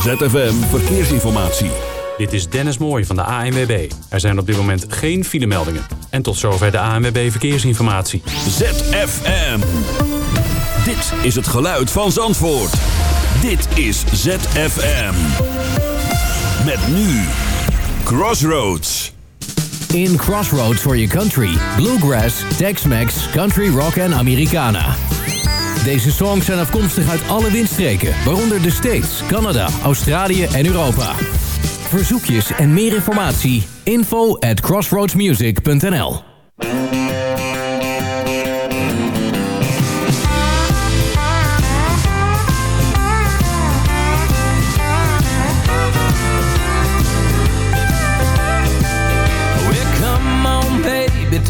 ZFM Verkeersinformatie. Dit is Dennis Mooij van de ANWB. Er zijn op dit moment geen filemeldingen. En tot zover de ANWB Verkeersinformatie. ZFM. Dit is het geluid van Zandvoort. Dit is ZFM. Met nu Crossroads. In Crossroads for your country. Bluegrass, Tex-Mex, Country Rock en Americana. Deze songs zijn afkomstig uit alle windstreken, waaronder de States, Canada, Australië en Europa. Verzoekjes en meer informatie, info at crossroadsmusic.nl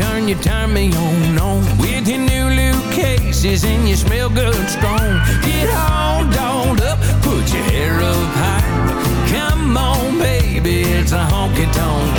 turn your turn me on, on cases and you smell good strong Get all dolled up, put your hair up high. Come on, baby, it's a honky-tonk. time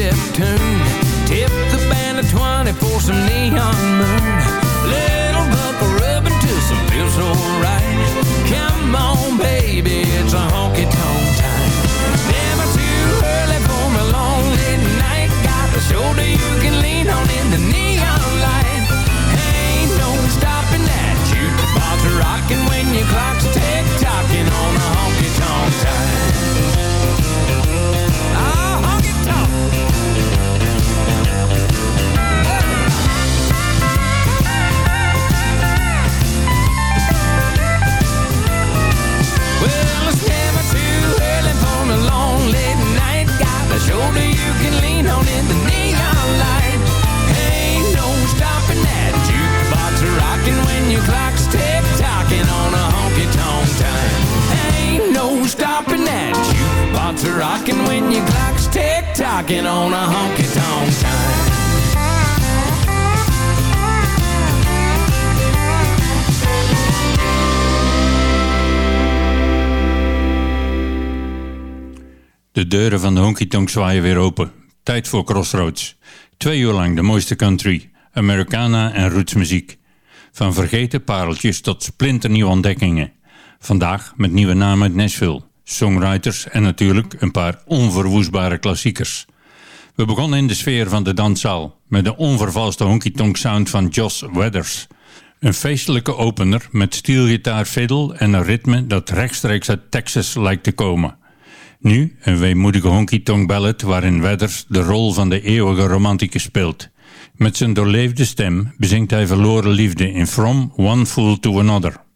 a two-step tune. Tip the band of 20 for some neon moon. Little buckle rubbing to some feels so right. Come on, baby, it's a honky-tonk time. Never too early for long late night. Got a shoulder you can lean on in the neon deuren van de honky tonk zwaaien weer open. Tijd voor Crossroads. Twee uur lang de mooiste country, Americana en rootsmuziek. Van vergeten pareltjes tot splinternieuwe ontdekkingen. Vandaag met nieuwe namen uit Nashville, songwriters en natuurlijk een paar onverwoestbare klassiekers. We begonnen in de sfeer van de danszaal met de onvervalste honky tonk sound van Joss Weathers. Een feestelijke opener met steelgitaar fiddle en een ritme dat rechtstreeks uit Texas lijkt te komen. Nu een weemoedige honky-tonk ballad waarin Weathers de rol van de eeuwige romanticus speelt. Met zijn doorleefde stem bezingt hij verloren liefde in From One Fool to Another.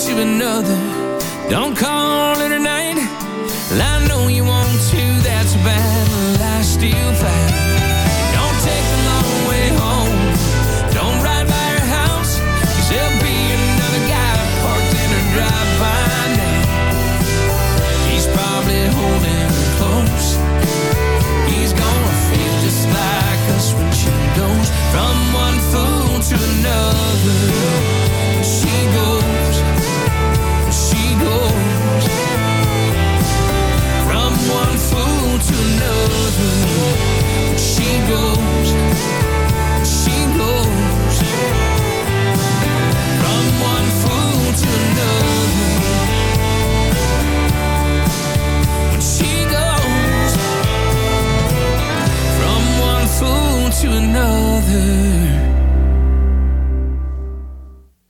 want you another. Don't call it a night. I know you want to, that's bad. Well, I still fight. Don't take the long way home. Don't ride by her house. Cause there'll be another guy parked in her drive by now. He's probably holding her close. He's gonna feel just like us when she goes from one fool to another.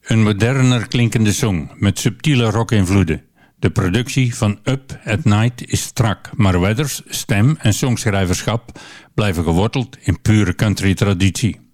Een moderner klinkende song met subtiele rock-invloeden. De productie van Up at Night is strak, maar Weathers, stem en songschrijverschap blijven geworteld in pure country-traditie.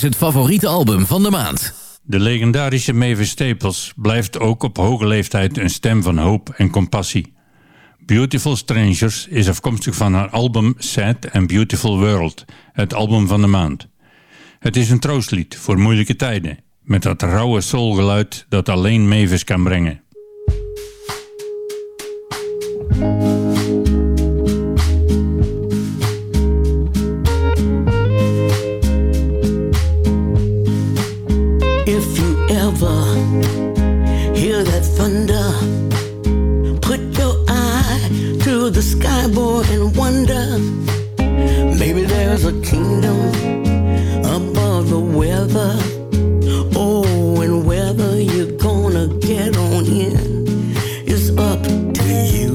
is het favoriete album van de maand. De legendarische Mavis Staples blijft ook op hoge leeftijd een stem van hoop en compassie. Beautiful Strangers is afkomstig van haar album Sad and Beautiful World, het album van de maand. Het is een troostlied voor moeilijke tijden, met dat rauwe soulgeluid dat alleen Mavis kan brengen. kingdom above the weather. Oh, and whether you're gonna get on in is up to you.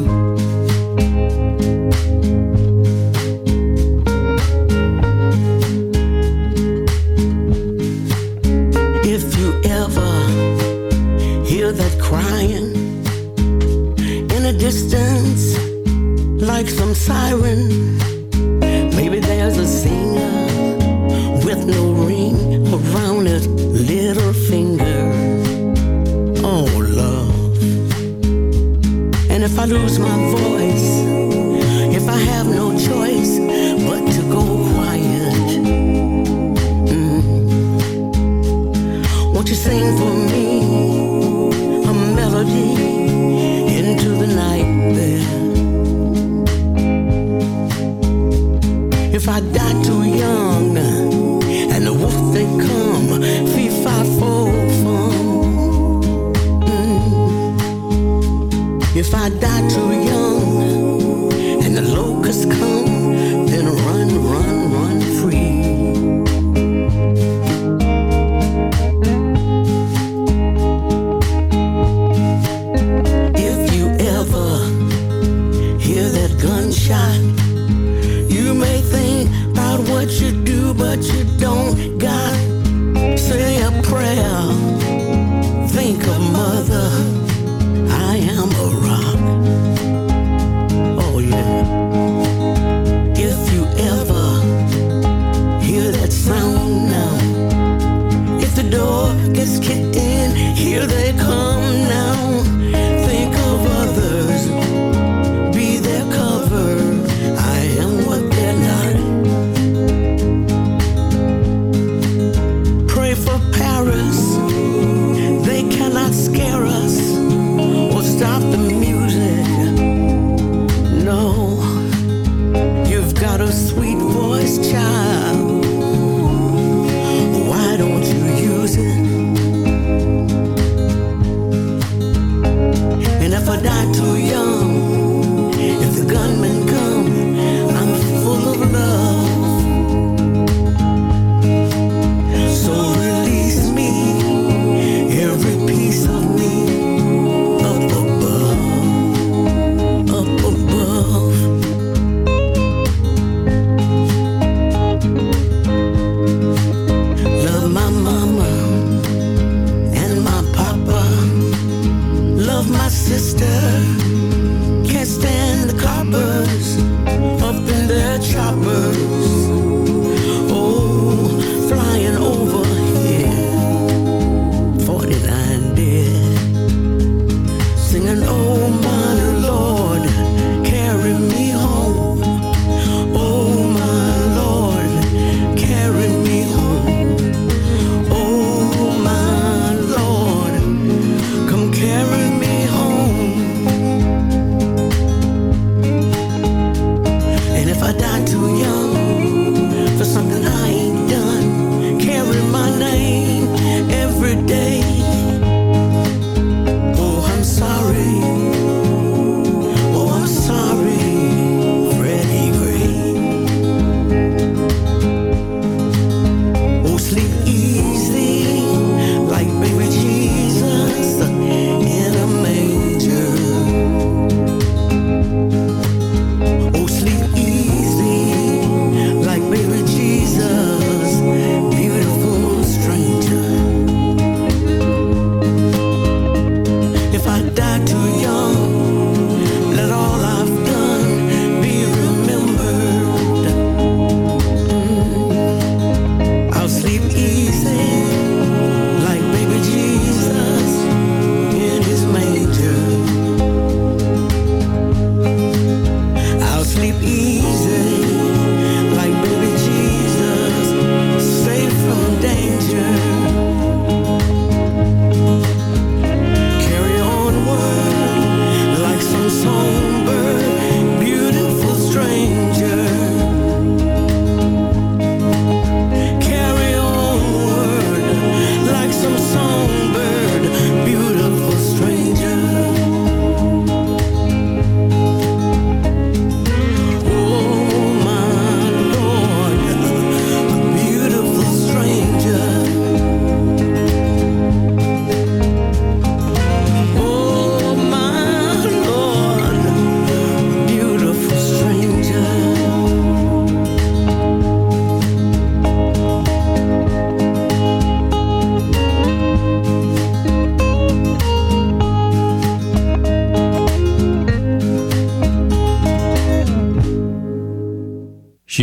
If you ever hear that crying in a distance, like some siren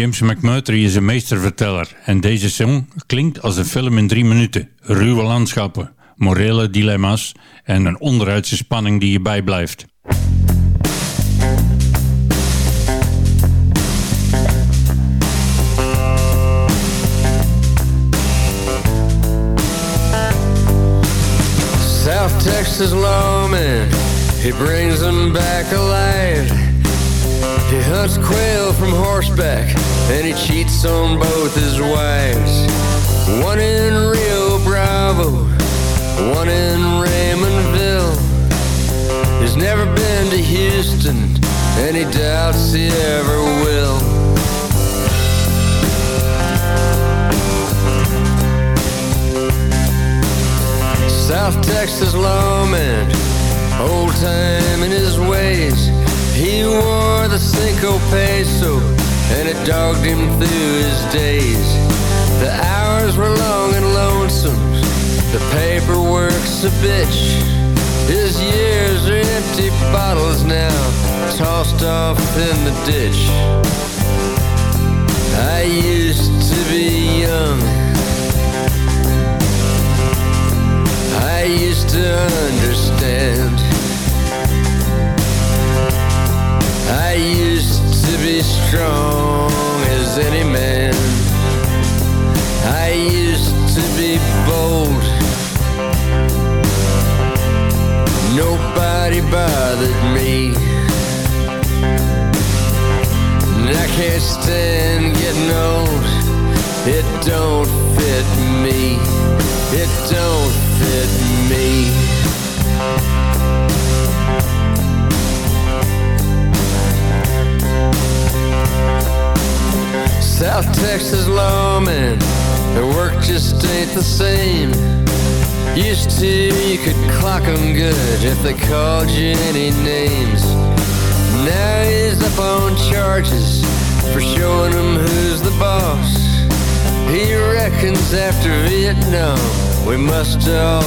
James McMurtry is een meesterverteller en deze song klinkt als een film in drie minuten. Ruwe landschappen, morele dilemma's en een onderuitse spanning die je bijblijft. South Texas lawman, he brings them back alive. He hunts quail from horseback and he cheats on both his wives. One in Rio Bravo, one in Raymondville. He's never been to Houston and he doubts he ever will. South Texas lawman, old time in his ways. He wore the Cinco Peso and it dogged him through his days. The hours were long and lonesome, the paperwork's a bitch. His years are empty bottles now, tossed off in the ditch. I used to be young. I used to understand. I used to be strong as any man. We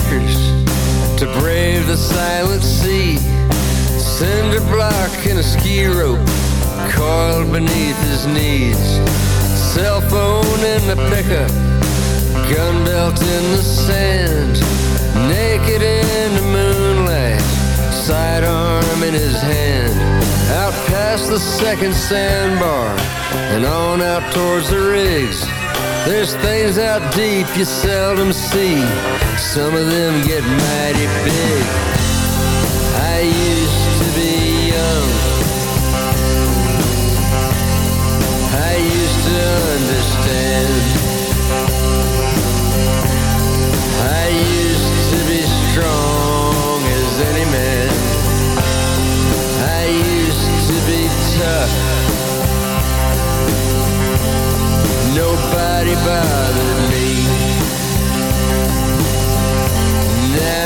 breakers to brave the silent sea. Cinder block and a ski rope coiled beneath his knees. Cell phone in the pickup, gun belt in the sand. Naked in the moonlight, sidearm in his hand. Out past the second sandbar and on out towards the rigs. There's things out deep you seldom see. Some of them get mighty big. Bothered me.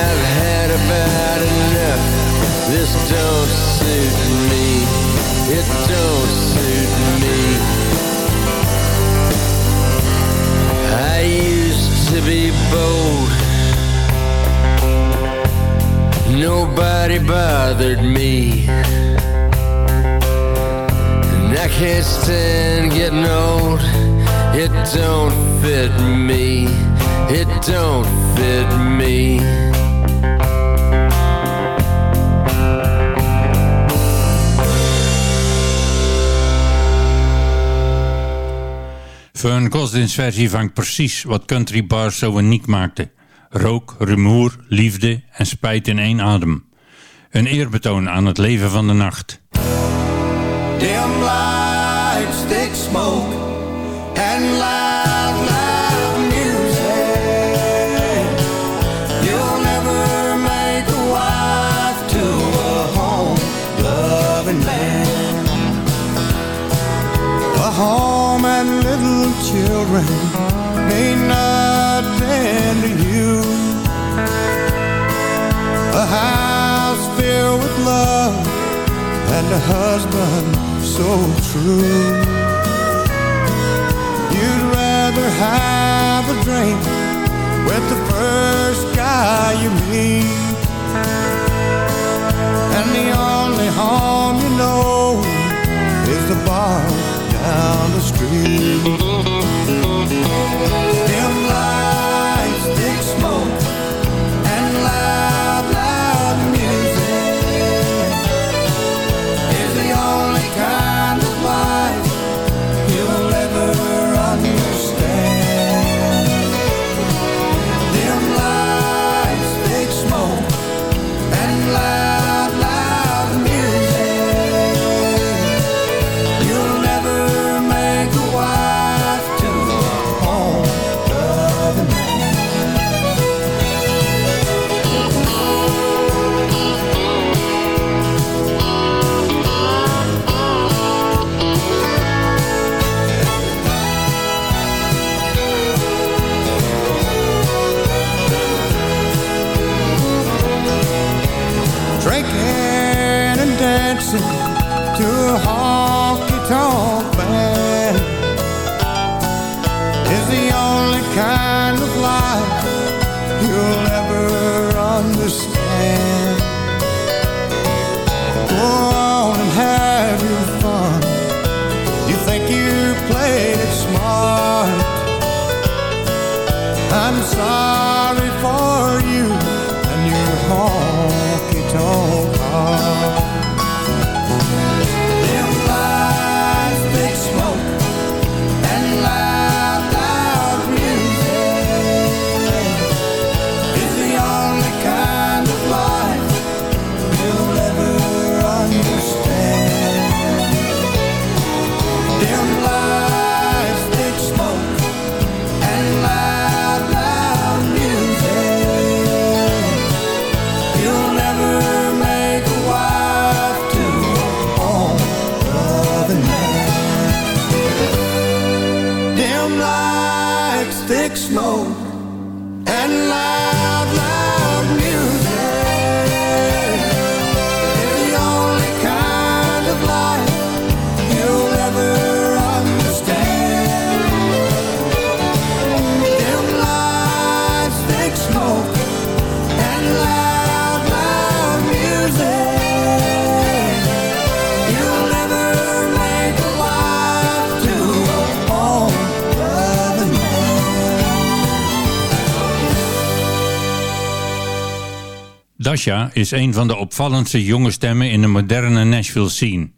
I've had about enough. This don't suit me. It don't suit me. I used to be bold. Nobody bothered me. And I can't stand getting old. It don't fit me. It don't fit me. Fern Gosdin's versie vangt precies wat country bars zo uniek maakte. Rook, rumoer, liefde en spijt in één adem. Een eerbetoon aan het leven van de nacht. Dim lights, thick smoke, and a wife to a home-loving man. A home and little children mean nothing to you. A have a drink with the first guy you meet. And the only home you know is the bar down the street. Honky-tonk band is the only kind of life you'll ever understand. Go on and have your fun. You think you played it smart. I'm sorry Dasha is een van de opvallendste jonge stemmen in de moderne Nashville scene.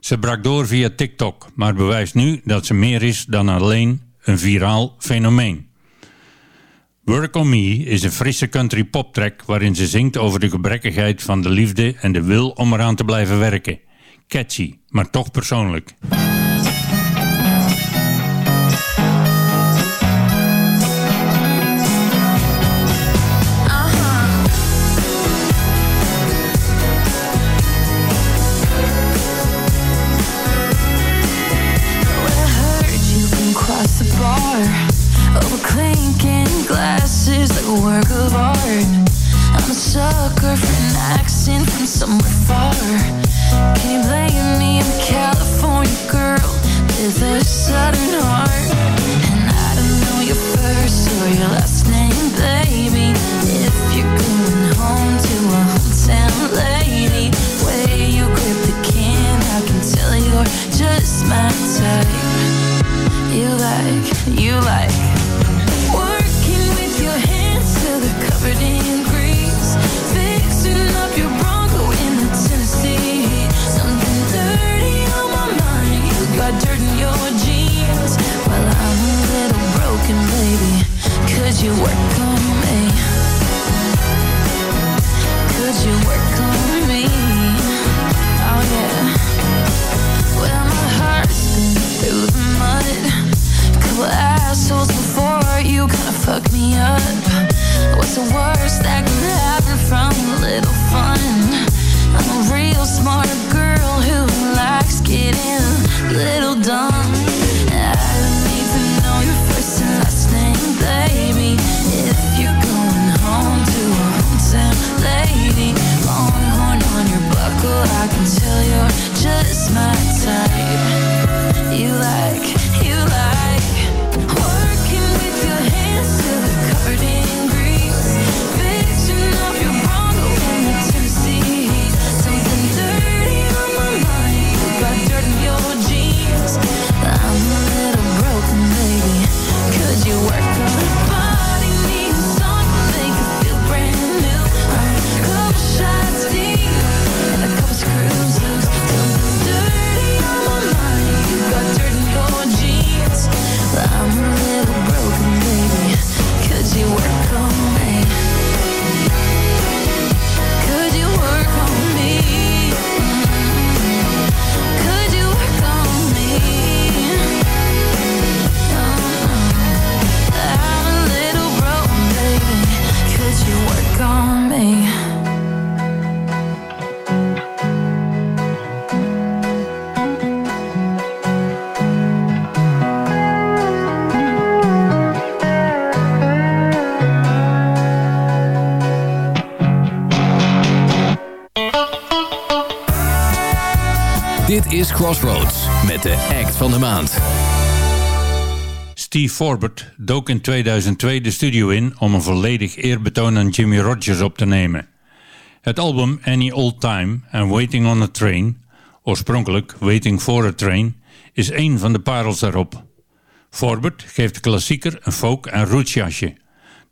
Ze brak door via TikTok, maar bewijst nu dat ze meer is dan alleen een viraal fenomeen. Work On Me is een frisse country poptrack waarin ze zingt over de gebrekkigheid van de liefde en de wil om eraan te blijven werken. Catchy, maar toch persoonlijk. Crossroads met de act van de maand. Steve Forbert dook in 2002 de studio in om een volledig eerbetoon aan Jimmy Rogers op te nemen. Het album Any Old Time and Waiting on a Train, oorspronkelijk Waiting for a Train, is een van de parels daarop. Forbert geeft de klassieker een folk- en rootsjasje.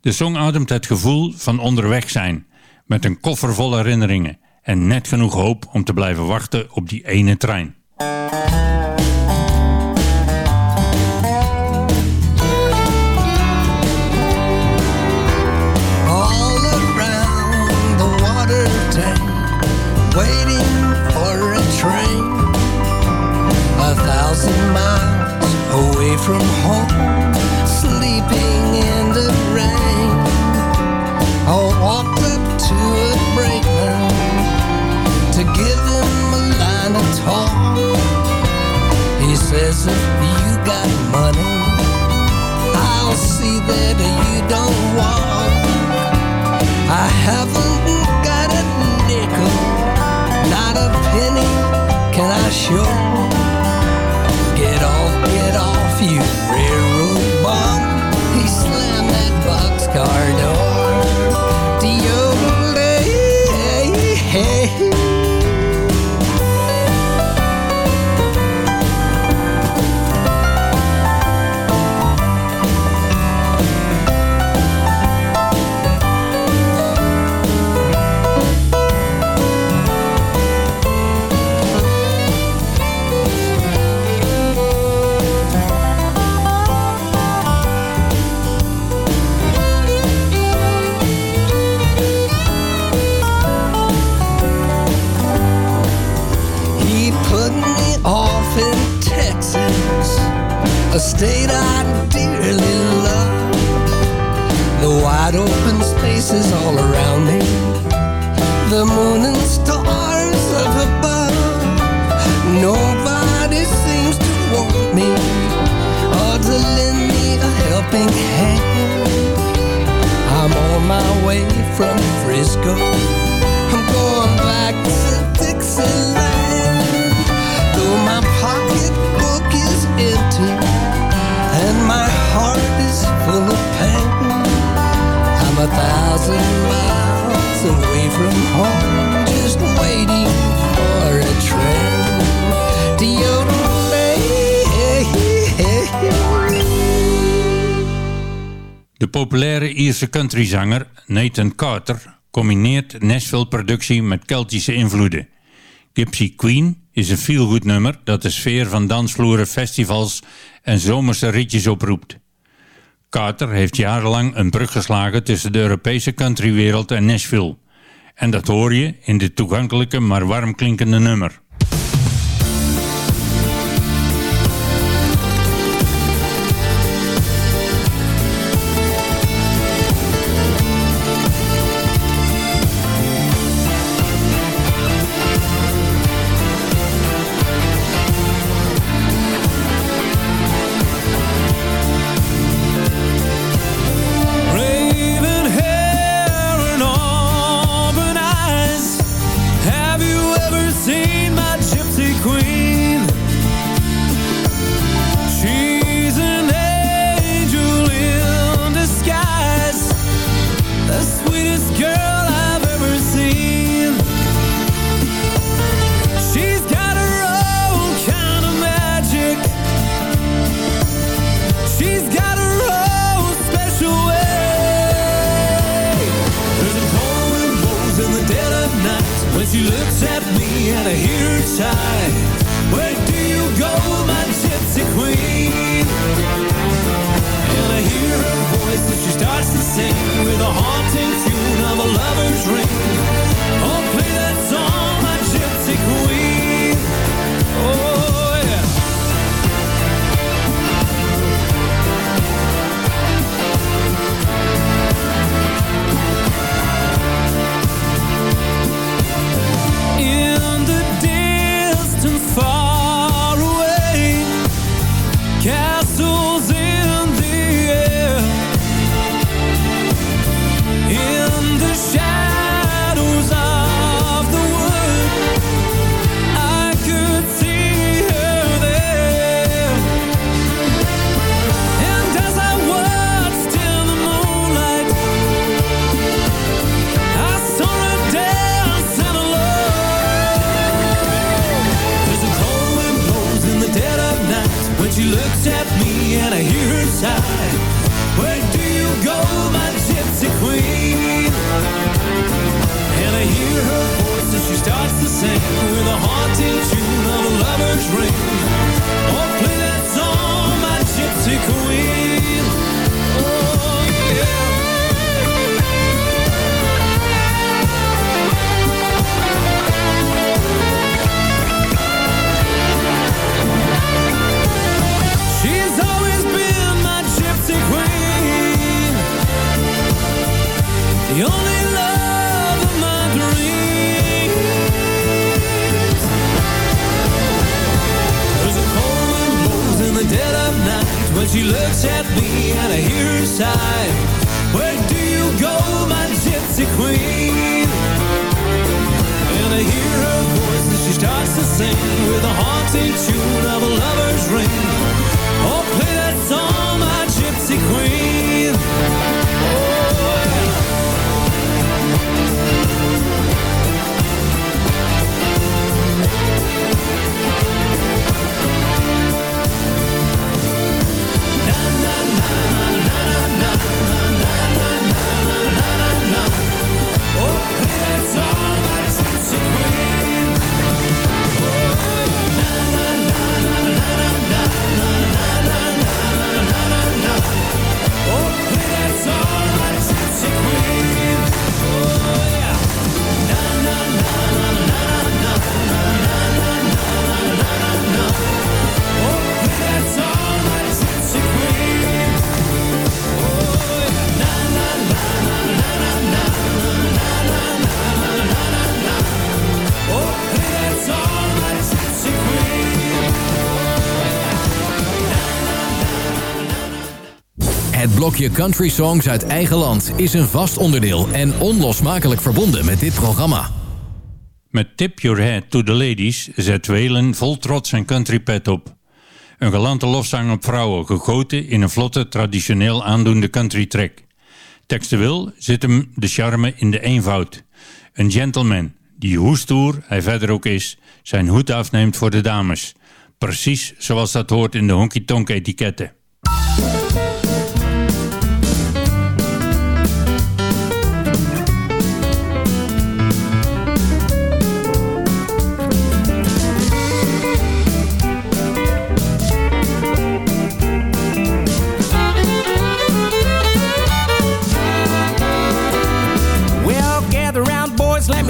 De song ademt het gevoel van onderweg zijn, met een koffer vol herinneringen en net genoeg hoop om te blijven wachten op die ene trein. Música populaire Ierse countryzanger Nathan Carter combineert Nashville-productie met Keltische invloeden. Gypsy Queen is een feel-good nummer dat de sfeer van dansvloeren, festivals en zomerse ritjes oproept. Carter heeft jarenlang een brug geslagen tussen de Europese countrywereld en Nashville. En dat hoor je in dit toegankelijke maar warm klinkende nummer. Blokje country songs uit eigen land is een vast onderdeel en onlosmakelijk verbonden met dit programma. Met Tip Your Head to the Ladies zet Whalen vol trots zijn country pet op. Een galante lofzang op vrouwen, gegoten in een vlotte, traditioneel aandoende country track. Textueel zit hem de charme in de eenvoud. Een gentleman, die hoe stoer hij verder ook is, zijn hoed afneemt voor de dames. Precies zoals dat hoort in de honky-tonk etiketten.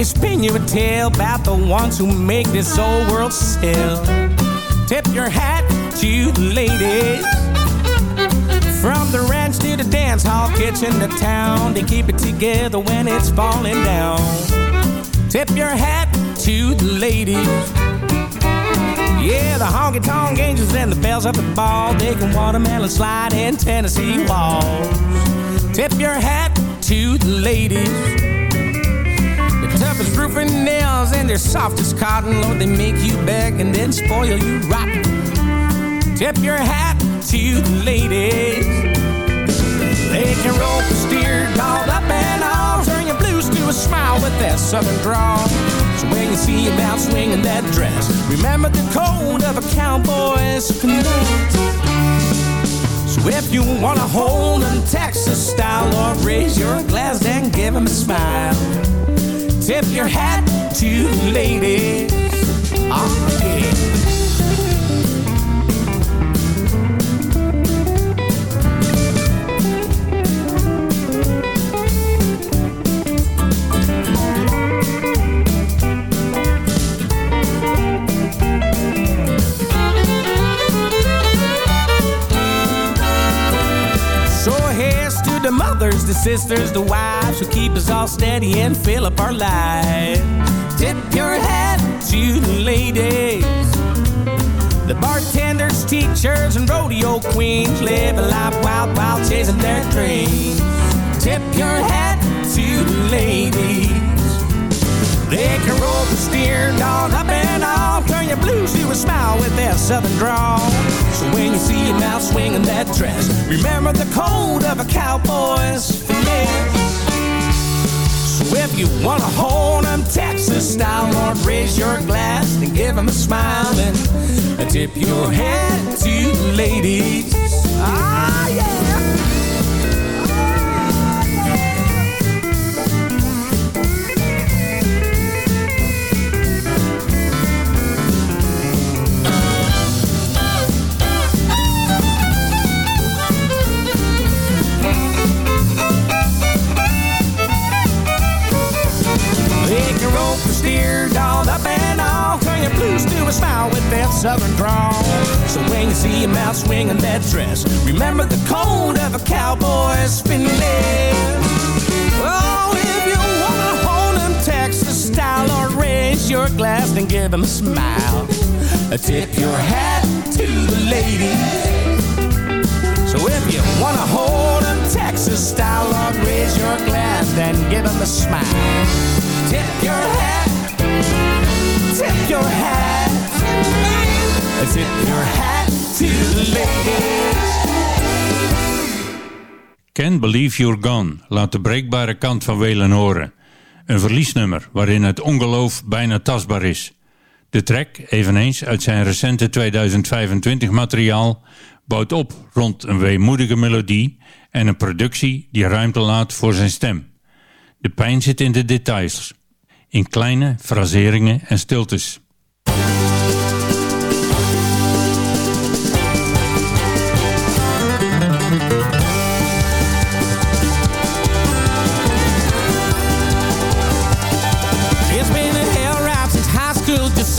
Spin you a tale about the ones who make this old world still. Tip your hat to the ladies. From the ranch to the dance hall, kitchen to town, they keep it together when it's falling down. Tip your hat to the ladies. Yeah, the honky tonk angels and the bells of the ball, they can watermelon slide in Tennessee walls. Tip your hat to the ladies toughest roofing nails and their softest cotton. Lord, they make you beg and then spoil you rotten. Tip your hat to the ladies. They can rope a steer, dog up and all. Turn your blues to a smile with that southern drawl. So when you see him out swinging that dress, remember the code of a cowboy's finesse. So if you wanna hold them Texas style, Lord, raise your glass and give him a smile. Tip your hat to ladies. Oh, yeah. The sisters, the wives who keep us all steady and fill up our lives. Tip your hat to the ladies. The bartenders, teachers, and rodeo queens live a life wild, wild, chasing their dreams. Tip your hat to the ladies. They can roll the steer, dog up and off. Turn your blues to a smile with their southern drawl. Swinging that dress, remember the code of a cowboy's finesse. So if you wanna hold them Texas style, Lord, raise your glass and give them a smile and tip your hat to ladies. Ah, yeah. A smile with that southern drawl. So when you see him out swinging that dress, remember the of a cowboy's. Oh, if you wanna hold Texas style or raise your glass and give a smile, tip your hat to the ladies. So if you wanna hold Texas style or raise your glass and give him a smile, tip your hat, tip your your hat to the. Can't Believe You're Gone laat de breekbare kant van Welen horen. Een verliesnummer waarin het ongeloof bijna tastbaar is. De track, eveneens uit zijn recente 2025 materiaal, bouwt op rond een weemoedige melodie en een productie die ruimte laat voor zijn stem. De pijn zit in de details, in kleine fraseringen en stiltes.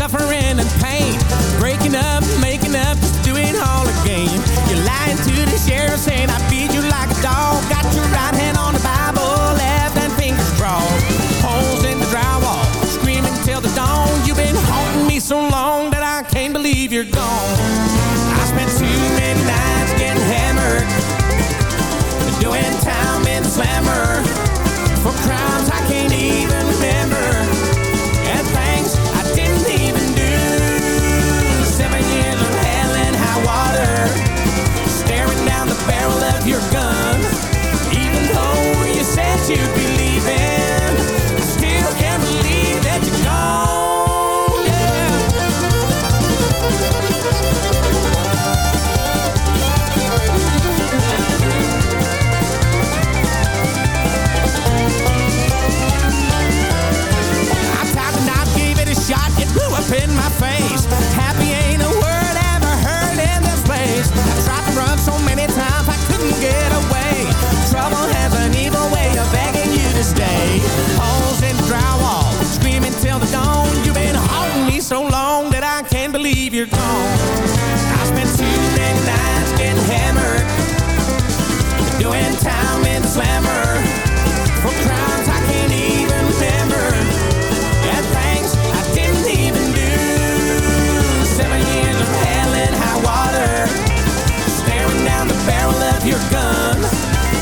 suffering and pain. Breaking up, making up, just do it all again. You're lying to the sheriff saying gone. so long that I can't believe you're gone. I spent Tuesday nights getting hammered, doing time in slammer for crimes I can't even remember, and things I didn't even do. Seven years of hell and high water, staring down the barrel of your gun,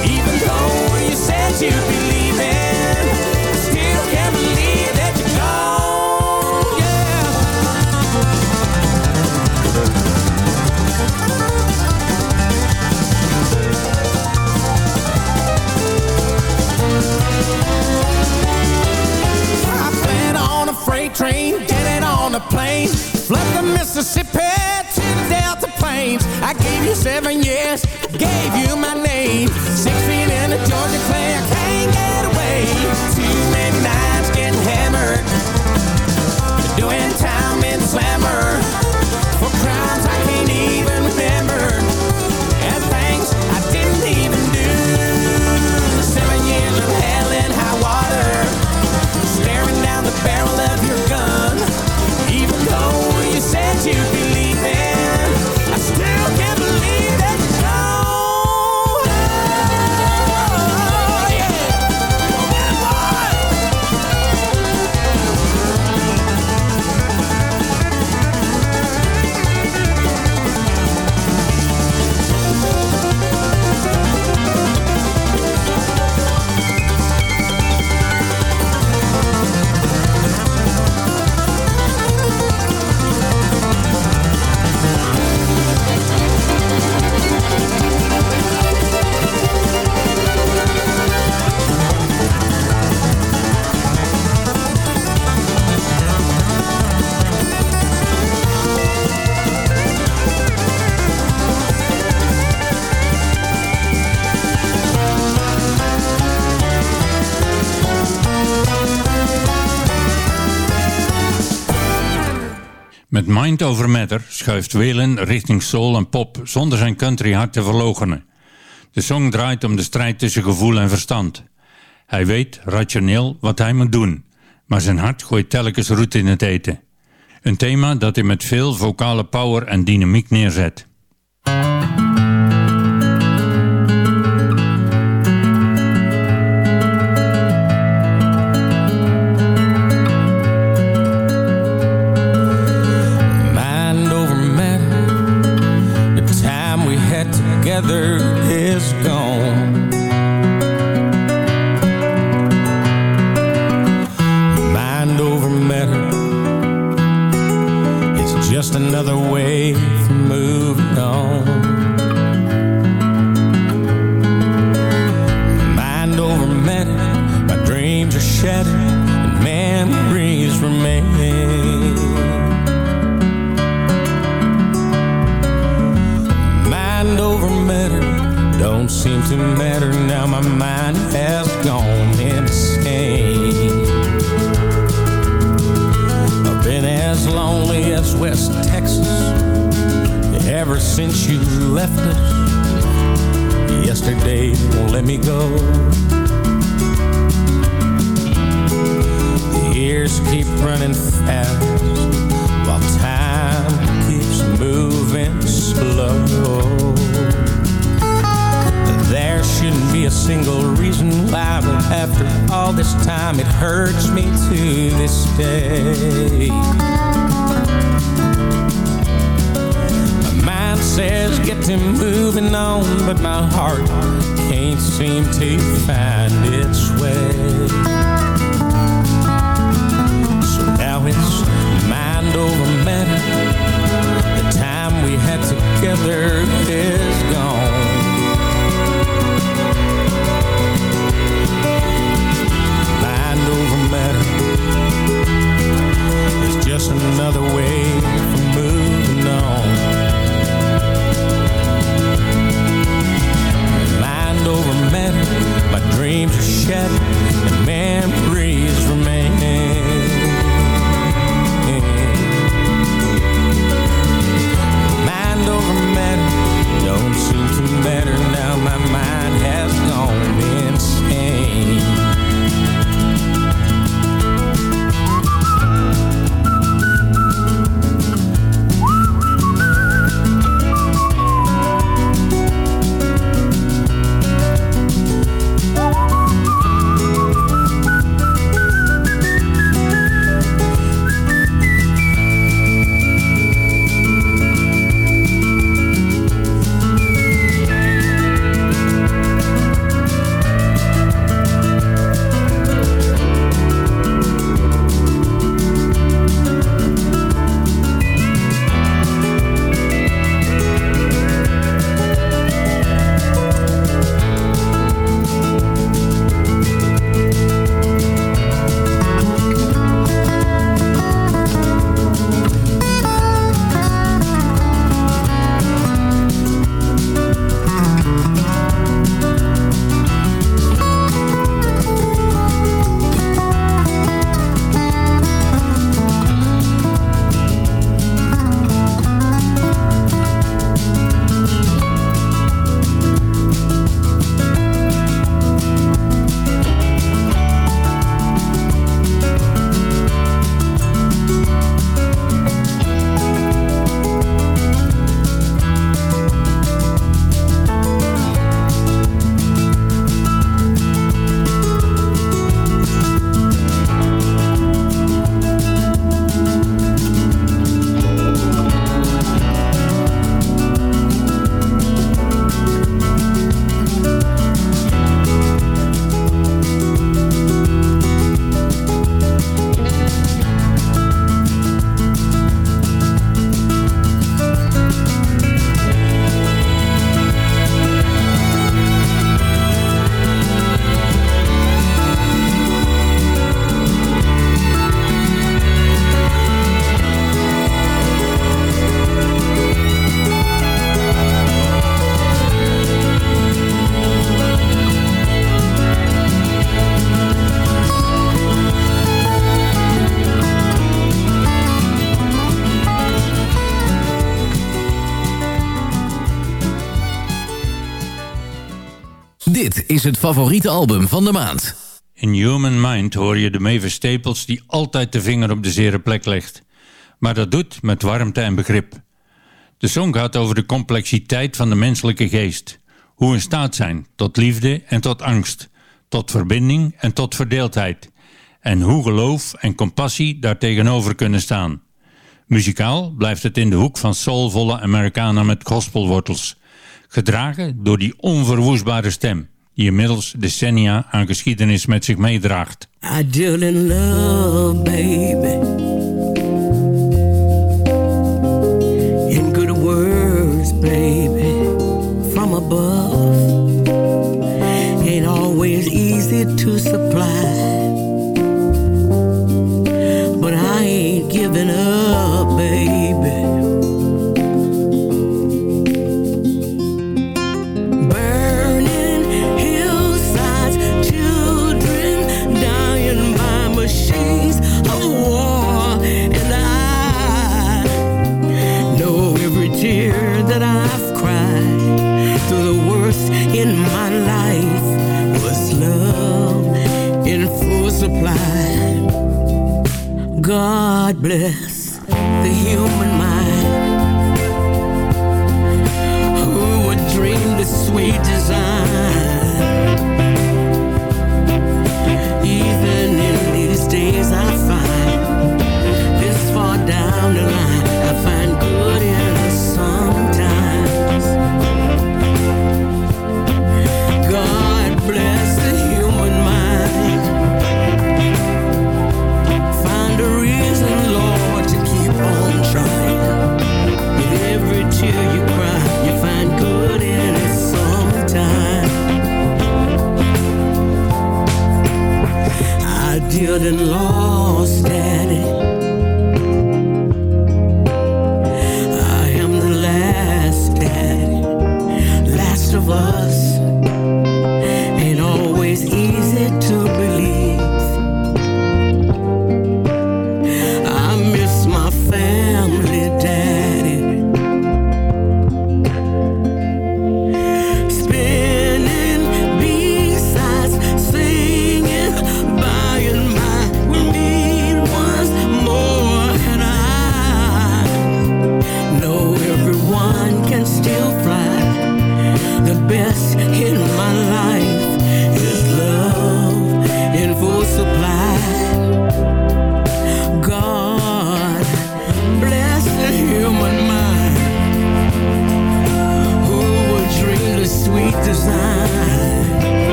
even though you said you'd be. Seven years, gave you Mind Over Matter schuift Whalen richting soul en pop zonder zijn country hart te verlogenen. De song draait om de strijd tussen gevoel en verstand. Hij weet rationeel wat hij moet doen, maar zijn hart gooit telkens roet in het eten. Een thema dat hij met veel vocale power en dynamiek neerzet. To matter now my mind has gone insane. I've been as lonely as west texas ever since you left us. Yesterday won't let me go. The years keep running fast while time keeps moving slow. There shouldn't be a single reason why, but after all this time, it hurts me to this day. My mind says get to moving on, but my heart can't seem to find its way. So now it's mind over matter. The time we had together is gone. Is het favoriete album van de maand. In Human Mind hoor je de Mavis Staples die altijd de vinger op de zere plek legt. Maar dat doet met warmte en begrip. De song gaat over de complexiteit van de menselijke geest. Hoe we in staat zijn tot liefde en tot angst. Tot verbinding en tot verdeeldheid. En hoe geloof en compassie daar tegenover kunnen staan. Muzikaal blijft het in de hoek van soulvolle Americana met gospelwortels. Gedragen door die onverwoestbare stem die inmiddels decennia aan geschiedenis met zich meedraagt. I deal in love, baby. In good words, baby, from above. Ain't always easy to supply. Bleh.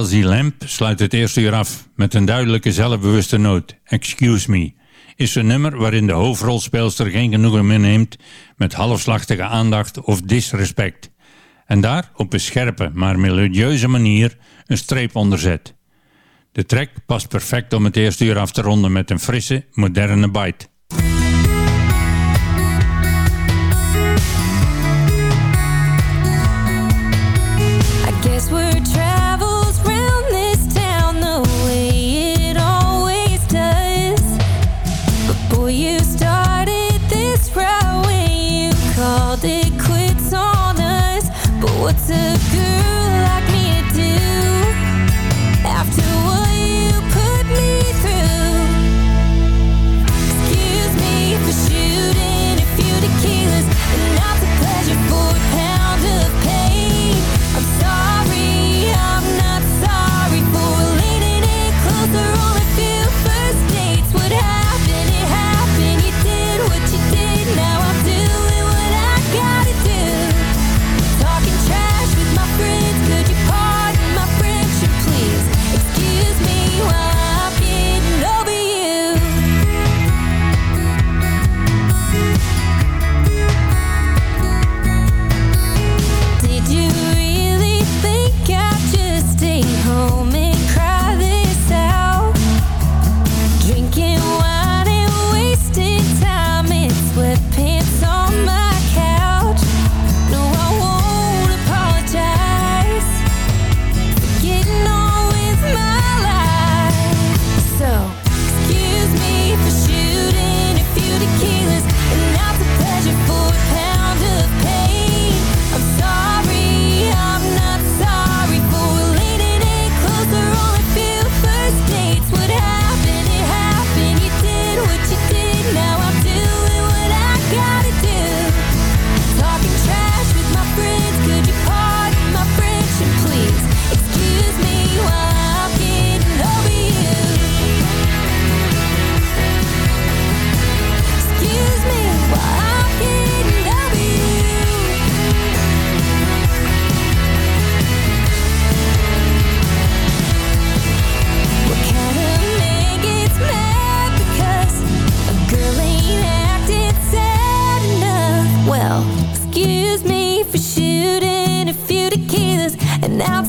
Kelsey Lamp sluit het eerste uur af met een duidelijke zelfbewuste noot. Excuse me. Is een nummer waarin de hoofdrolspeelster geen genoegen meer neemt met halfslachtige aandacht of disrespect. En daar op een scherpe maar melodieuze manier een streep onder zet. De track past perfect om het eerste uur af te ronden met een frisse, moderne bite.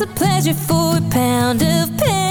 A pleasure for a pound of pain.